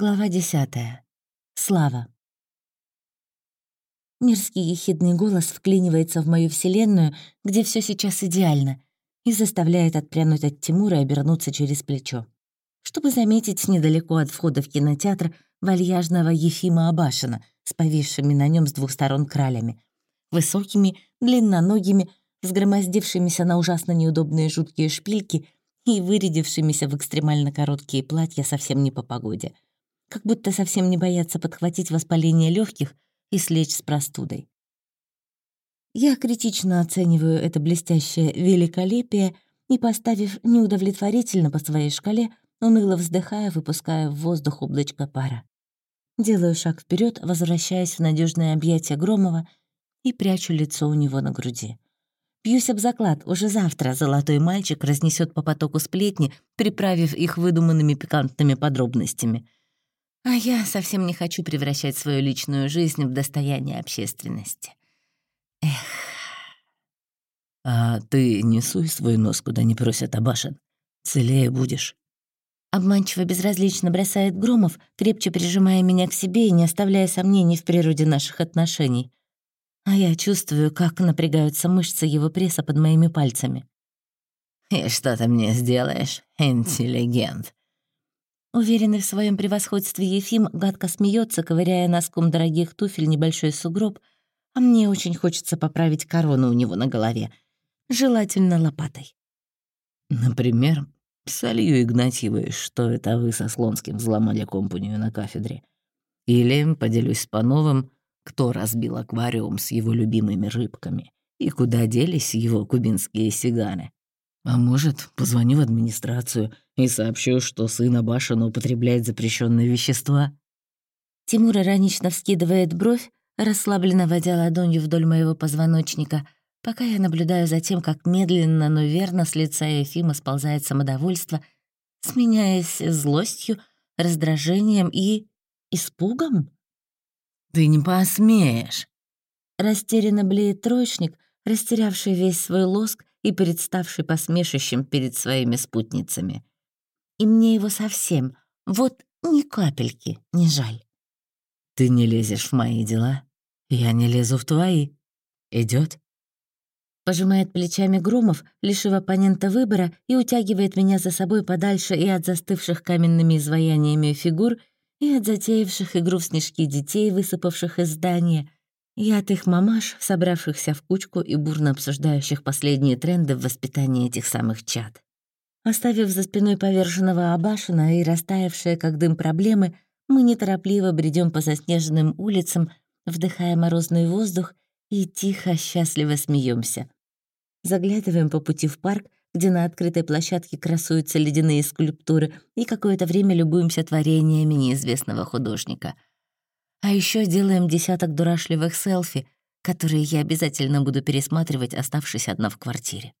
Глава десятая. Слава. Мирский ехидный голос вклинивается в мою вселенную, где все сейчас идеально, и заставляет отпрянуть от Тимура и обернуться через плечо. Чтобы заметить недалеко от входа в кинотеатр вальяжного Ефима Абашина с повисшими на нем с двух сторон кралями. Высокими, длинноногими, сгромоздившимися на ужасно неудобные жуткие шпильки и вырядившимися в экстремально короткие платья совсем не по погоде — как будто совсем не боятся подхватить воспаление легких и слечь с простудой. Я критично оцениваю это блестящее великолепие и, поставив неудовлетворительно по своей шкале, уныло вздыхая, выпуская в воздух облачко пара. Делаю шаг вперед, возвращаясь в надежное объятие Громова и прячу лицо у него на груди. Пьюсь об заклад, уже завтра золотой мальчик разнесет по потоку сплетни, приправив их выдуманными пикантными подробностями — а я совсем не хочу превращать свою личную жизнь в достояние общественности. Эх. А ты не суй свой нос, куда не просят Абашин. Целее будешь. Обманчиво безразлично бросает Громов, крепче прижимая меня к себе и не оставляя сомнений в природе наших отношений. А я чувствую, как напрягаются мышцы его пресса под моими пальцами. «И что ты мне сделаешь, интеллигент?» Уверенный в своем превосходстве Ефим гадко смеется, ковыряя носком дорогих туфель небольшой сугроб, а мне очень хочется поправить корону у него на голове. Желательно лопатой. Например, солью Игнатьевой, что это вы со Слонским взломали компанию на кафедре. Или поделюсь с Пановым, кто разбил аквариум с его любимыми рыбками и куда делись его кубинские сигары. А может, позвоню в администрацию и сообщу, что сын Абашина употребляет запрещенные вещества? Тимур иронично вскидывает бровь, расслабленно водя ладонью вдоль моего позвоночника, пока я наблюдаю за тем, как медленно, но верно с лица Ефима сползает самодовольство, сменяясь злостью, раздражением и... испугом. «Ты не посмеешь!» Растерянно блеет троечник, растерявший весь свой лоск и представший посмешищем перед своими спутницами. И мне его совсем, вот ни капельки не жаль. «Ты не лезешь в мои дела, я не лезу в твои. Идет? Пожимает плечами Громов, лишив оппонента выбора, и утягивает меня за собой подальше и от застывших каменными изваяниями фигур, и от затеявших игру в снежки детей, высыпавших из здания — и от их мамаш, собравшихся в кучку и бурно обсуждающих последние тренды в воспитании этих самых чад. Оставив за спиной поверженного Абашина и растаявшие как дым проблемы, мы неторопливо бредем по заснеженным улицам, вдыхая морозный воздух и тихо, счастливо смеемся. Заглядываем по пути в парк, где на открытой площадке красуются ледяные скульптуры, и какое-то время любуемся творениями неизвестного художника — а еще делаем десяток дурашливых селфи, которые я обязательно буду пересматривать, оставшись одна в квартире.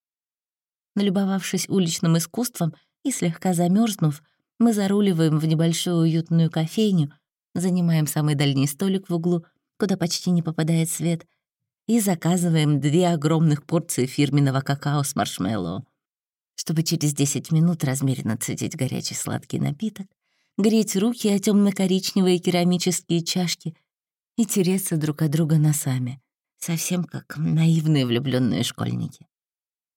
Налюбовавшись уличным искусством и слегка замерзнув, мы заруливаем в небольшую уютную кофейню, занимаем самый дальний столик в углу, куда почти не попадает свет, и заказываем две огромных порции фирменного какао с маршмеллоу, чтобы через 10 минут размеренно цедить горячий сладкий напиток греть руки о темно коричневые керамические чашки и тереться друг от друга носами, совсем как наивные влюбленные школьники.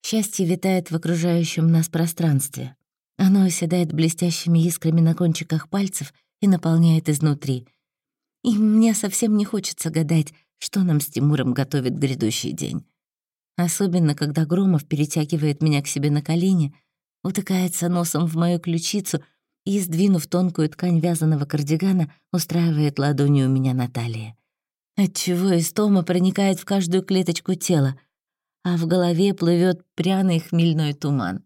Счастье витает в окружающем нас пространстве. Оно оседает блестящими искрами на кончиках пальцев и наполняет изнутри. И мне совсем не хочется гадать, что нам с Тимуром готовит грядущий день. Особенно, когда Громов перетягивает меня к себе на колени, утыкается носом в мою ключицу и, сдвинув тонкую ткань вязаного кардигана, устраивает ладонью у меня на талии. Отчего истома проникает в каждую клеточку тела, а в голове плывет пряный хмельной туман.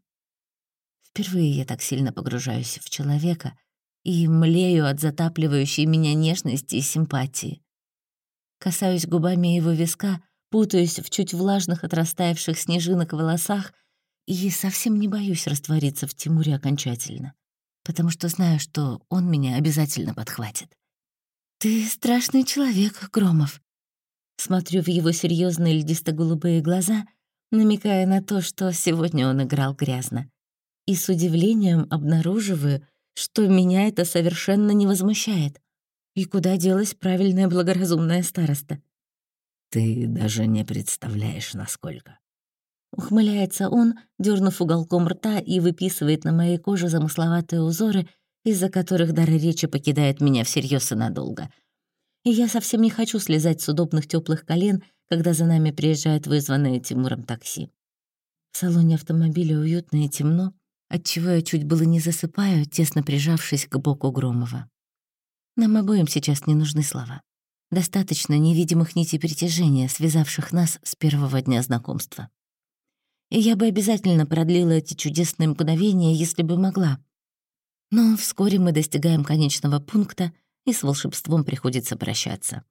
Впервые я так сильно погружаюсь в человека и млею от затапливающей меня нежности и симпатии. Касаюсь губами его виска, путаюсь в чуть влажных от растаявших снежинок волосах и совсем не боюсь раствориться в Тимуре окончательно потому что знаю, что он меня обязательно подхватит. «Ты страшный человек, Громов». Смотрю в его серьезные льдисто-голубые глаза, намекая на то, что сегодня он играл грязно. И с удивлением обнаруживаю, что меня это совершенно не возмущает. И куда делась правильная благоразумная староста? Ты даже не представляешь, насколько. Ухмыляется он, дернув уголком рта и выписывает на моей коже замысловатые узоры, из-за которых дар речи покидает меня всерьез и надолго. И я совсем не хочу слезать с удобных теплых колен, когда за нами приезжает вызванное Тимуром такси. В салоне автомобиля уютно и темно, отчего я чуть было не засыпаю, тесно прижавшись к боку Громова. Нам обоим сейчас не нужны слова. Достаточно невидимых нитей притяжения, связавших нас с первого дня знакомства. И я бы обязательно продлила эти чудесные мгновения, если бы могла. Но вскоре мы достигаем конечного пункта, и с волшебством приходится прощаться.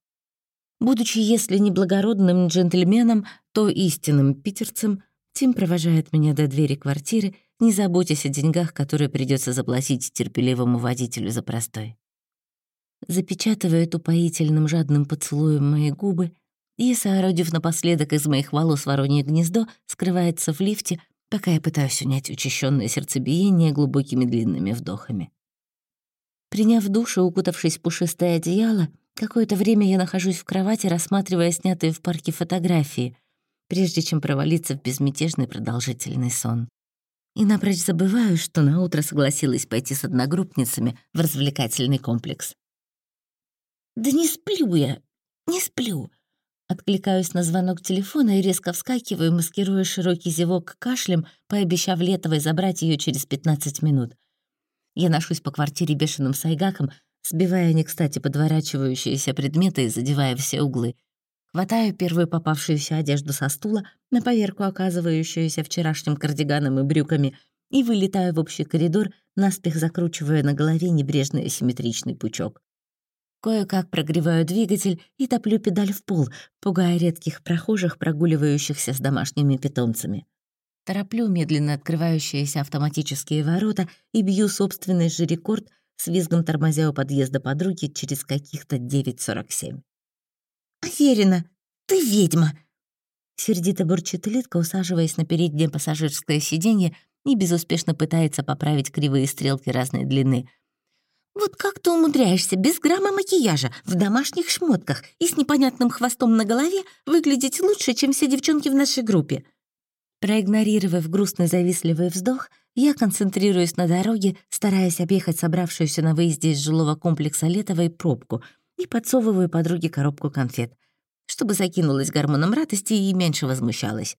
Будучи, если не благородным джентльменом, то истинным питерцем, Тим провожает меня до двери квартиры, не заботясь о деньгах, которые придется заплатить терпеливому водителю за простой. Запечатывает упоительным жадным поцелуем мои губы и, соорудив напоследок из моих волос воронье гнездо, скрывается в лифте, пока я пытаюсь унять учащенное сердцебиение глубокими длинными вдохами. Приняв душ и укутавшись в пушистое одеяло, какое-то время я нахожусь в кровати, рассматривая снятые в парке фотографии, прежде чем провалиться в безмятежный продолжительный сон. И напрочь забываю, что наутро согласилась пойти с одногруппницами в развлекательный комплекс. «Да не сплю я, не сплю», Откликаюсь на звонок телефона и резко вскакиваю, маскируя широкий зевок кашлем, пообещав Летовой забрать ее через 15 минут. Я ношусь по квартире бешеным сайгаком, сбивая не кстати подворачивающиеся предметы и задевая все углы. Хватаю первую попавшуюся одежду со стула, на поверку оказывающуюся вчерашним кардиганом и брюками, и вылетаю в общий коридор, наспех закручивая на голове небрежный асимметричный пучок. Кое-как прогреваю двигатель и топлю педаль в пол, пугая редких прохожих, прогуливающихся с домашними питомцами. Тороплю медленно открывающиеся автоматические ворота и бью собственный же рекорд с визгом тормозя у подъезда подруги через каких-то 9.47. «Аверина, ты ведьма!» Сердито бурчит Литка, усаживаясь на переднее пассажирское сиденье и безуспешно пытается поправить кривые стрелки разной длины — вот как ты умудряешься без грамма макияжа, в домашних шмотках и с непонятным хвостом на голове выглядеть лучше, чем все девчонки в нашей группе?» Проигнорировав грустный завистливый вздох, я концентрируюсь на дороге, стараясь объехать собравшуюся на выезде из жилого комплекса Летовой пробку и подсовываю подруге коробку конфет, чтобы закинулась гормоном радости и меньше возмущалась.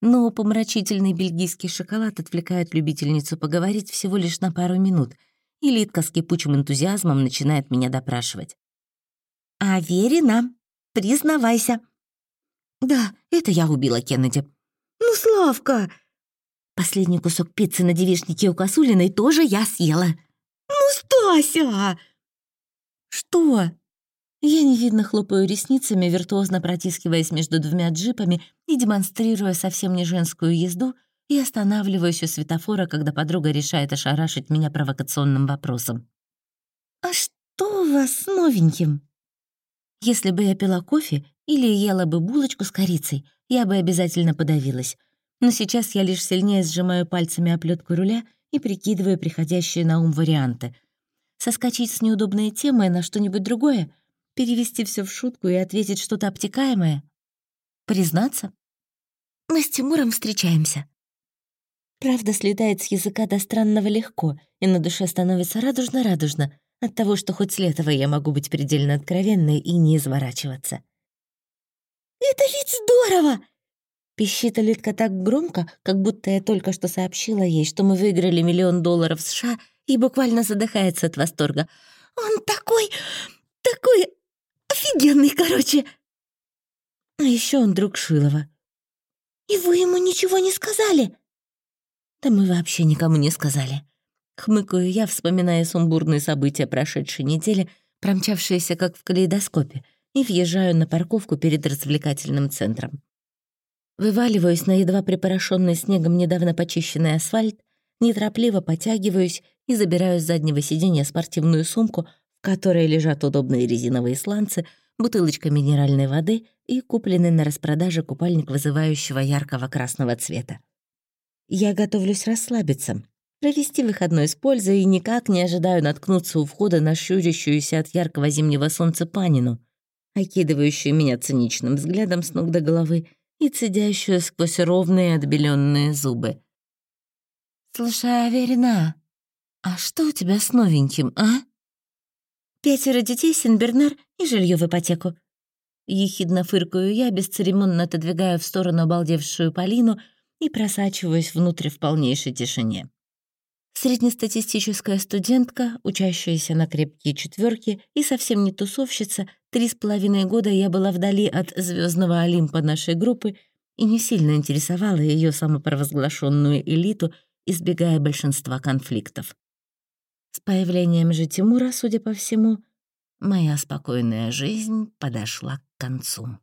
Но помрачительный бельгийский шоколад отвлекает любительницу поговорить всего лишь на пару минут — и Литка с кипучим энтузиазмом начинает меня допрашивать. «Аверина, признавайся». «Да, это я убила Кеннеди». «Ну, Славка!» «Последний кусок пиццы на девишнике у Косулиной тоже я съела». «Ну, Стася!» «Что?» Я невидно хлопаю ресницами, виртуозно протискиваясь между двумя джипами и демонстрируя совсем не женскую езду, и останавливаюсь у светофора, когда подруга решает ошарашить меня провокационным вопросом. «А что у вас с новеньким?» Если бы я пила кофе или ела бы булочку с корицей, я бы обязательно подавилась. Но сейчас я лишь сильнее сжимаю пальцами оплетку руля и прикидываю приходящие на ум варианты. Соскочить с неудобной темы на что-нибудь другое, перевести все в шутку и ответить что-то обтекаемое. Признаться? Мы с Тимуром встречаемся. Правда слетает с языка до странного легко, и на душе становится радужно-радужно от того, что хоть с Летова я могу быть предельно откровенной и не изворачиваться. «Это ведь здорово!» Пищит Литка так громко, как будто я только что сообщила ей, что мы выиграли миллион долларов США и буквально задыхается от восторга. «Он такой... такой... офигенный, короче!» А еще он друг Шилова. «И вы ему ничего не сказали?» Да мы вообще никому не сказали. Хмыкаю я, вспоминая сумбурные события прошедшей недели, промчавшиеся как в калейдоскопе, и въезжаю на парковку перед развлекательным центром. Вываливаюсь на едва припорошенный снегом недавно почищенный асфальт, неторопливо потягиваюсь и забираю с заднего сиденья спортивную сумку, в которой лежат удобные резиновые сланцы, бутылочка минеральной воды и купленный на распродаже купальник вызывающего яркого красного цвета. Я готовлюсь расслабиться, провести выходной с пользой и никак не ожидаю наткнуться у входа на щурящуюся от яркого зимнего солнца панину, окидывающую меня циничным взглядом с ног до головы и цедящую сквозь ровные отбеленные зубы. «Слушай, Аверина, а что у тебя с новеньким, а?» «Пятеро детей, Сен-Бернар и жилье в ипотеку». Ехидно фыркаю я, бесцеремонно отодвигая в сторону обалдевшую Полину и просачиваюсь внутрь в полнейшей тишине. Среднестатистическая студентка, учащаяся на крепкие четверки и совсем не тусовщица, три с половиной года я была вдали от звездного Олимпа нашей группы и не сильно интересовала ее самопровозглашенную элиту, избегая большинства конфликтов. С появлением же Тимура, судя по всему, моя спокойная жизнь подошла к концу.